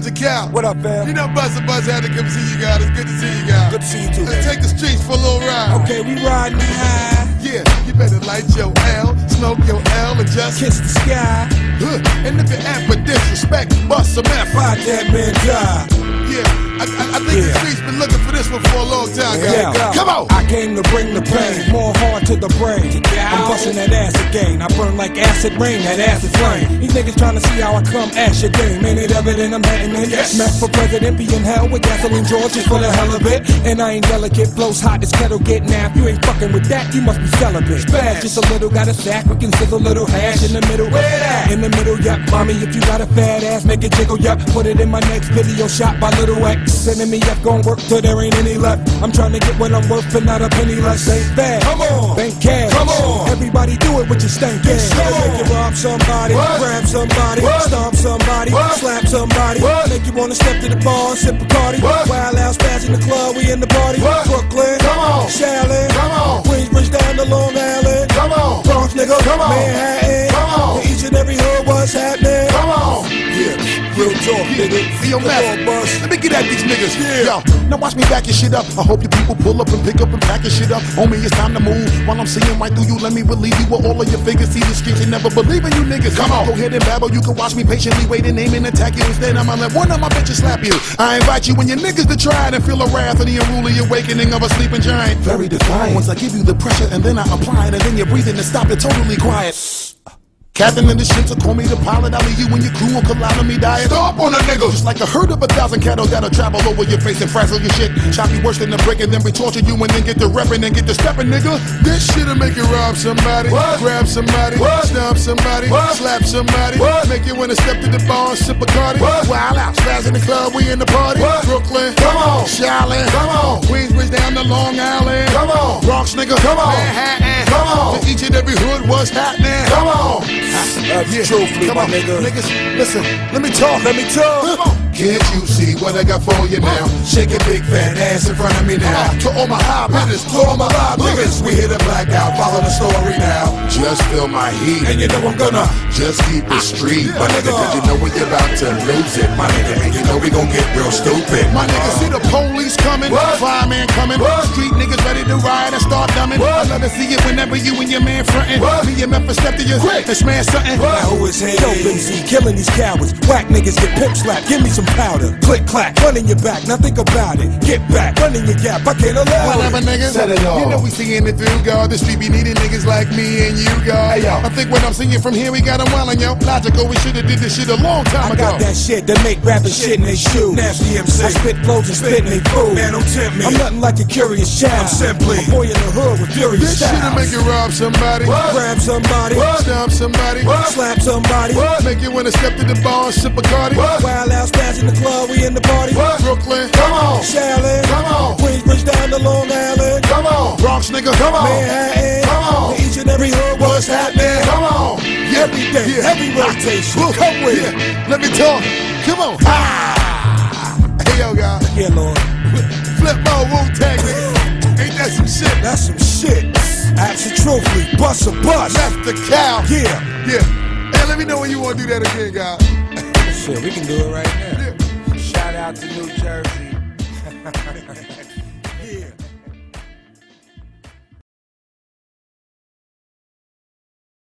Jacal. What up, fam? You know Buzz and Buzz had to come see you guys. It's good to see you guys. Good to see you too, Let's man. take the streets for a little ride. Okay, we riding high. Yeah, you better light your L, smoke your L, and just Kiss the sky. Huh. And if you act for disrespect, bust some F. Fight that man die. Yeah, I, I, I think the Yeah. streets been looking for this one for a long time, guys. Yeah. Come on. I came to bring the pain, more hard to the brain. I'm busting that ass again. I burn like acid rain, that acid flame. These niggas trying to see how I come ash your game. Ain't it evident I'm heading in? Yes. Smack for president, be in hell with gasoline Georges for the hell of it. And I ain't delicate, blows hot, this kettle get napped. You ain't fucking with that, you must be celibate. Spaz, just a little, got a sack, we can sizzle a little hash in the middle. Where that? In the middle, yep. Mommy, if you got a fat ass, make it jiggle, yep. Put it in my next video shot by Little X. Sending me up, gon' work till there ain't any left. I'm trying to get what I'm worth and not a penny less. Ain't bad. Come on. Bank cash. Come on. Everybody do it with your stank ass. Make you rob somebody, What? grab somebody, What? stomp somebody, What? slap somebody. What? Make you wanna step to the bar and sip a. What? Wild out, spaz in the club, we in the party. What? Brooklyn, Come on. Shaolin, Come on. Queensbridge down to Long Island. Come on. Bronx, nigga, Come on. Manhattan. Come on. In each and every hood, what's happening? Come on. Yeah. Real talk, nigga. Hey, yo, Matt, let me get at these niggas. Yeah. Yo, now watch me back your shit up. I hope you people pull up and pick up and pack your shit up. Homie, it's time to move. While I'm seeing right through you, let me relieve you with all of your figures. See the streets and never believe in you niggas. Come on. Go ahead and babble. You can watch me patiently wait and aim and attack you. Instead, I'ma let one of my bitches slap you. I invite you and your niggas to try it and feel the wrath of the unruly awakening of a sleeping giant. Very defiant. Once I give you the pressure and then I apply it and then you're breathing and stop it totally quiet. Captain in the ship, so call me the pilot. I'll leave you when your crew will collide on me diet. Stop on a nigga! Just like a herd of a thousand cattle that'll travel over your face and frazzle your shit. Chop you worse than a brick and then we torture you and then get the reppin' and get the steppin', nigga. This shit'll make you rob somebody, grab somebody, stomp somebody, slap somebody, make you wanna step to the bar and sip Bacardi. Wild out, spaz in the club, we in the party. Brooklyn, come on, Shaolin, come on, Queensbridge down to Long Island, come on, Bronx nigga, come on, Manhattan, come on, to each and every hood, what's happening? Come on. That's truthfully, Come my on, nigga. niggas, listen, let me talk. Let me talk. Can't you see what I got for you now? Shake a big fat ass in front of me now. To all my high hitters, to all my live niggas, we hit a blackout. Follow the story now. Just feel my heat, and you know I'm gonna just keep it street, my nigga. Cause you know we about to lose it, my nigga. And you know we gon' get real stupid, my nigga. See the police coming, fireman coming, street niggas ready to ride and start dumbing. I love to see it whenever you and your man frontin'. Me and Memphis step to you and smash something. Now who is? Yo, Z, killing these cowards. Whack niggas get pimp slapped. Give me some powder. Click clack, run in your back. Now think about it. Get back, run in your gap. I can't allow Whatever, it. niggas. Set it off. You know we seeing it through, God. The street be needing niggas like me and you, God. Hey, yo. I think what I'm seeing from here, we got them wildin', yo. Logical, we should've did this shit a long time I ago. got that shit that make rappers shit in they shoes. Nasty MC. I spit flows and spit in they food. Man, don't tempt me. I'm nothing like a curious child. I'm simply- a boy in the hood with furious This shit'll make you rob somebody, Grab somebody, stomp somebody, slap somebody. make you wanna step to the bar and sip Bacardi. Wild out, spaz in the club, we in the party. Brooklyn, come on, Shaolin, Come on. Queensbridge down to Long Island. come on, Bronx nigga, come on, Manhattan, Come on. each and every hood, what's happening? come on, Every day, heavy rotation. Woo. Come with it. Yeah. Let me talk. Come on. Ah. Hey yo, guys. Yeah, Lord. Flip mode, Wu Tang. Ain't that some shit? That's some shit. Absolutely. Bust a bust. Left the cow. Yeah. Yeah. Hey, let me know when you want to do that again, guys. Shit, we can do it right now. Yeah. Shout out to New Jersey.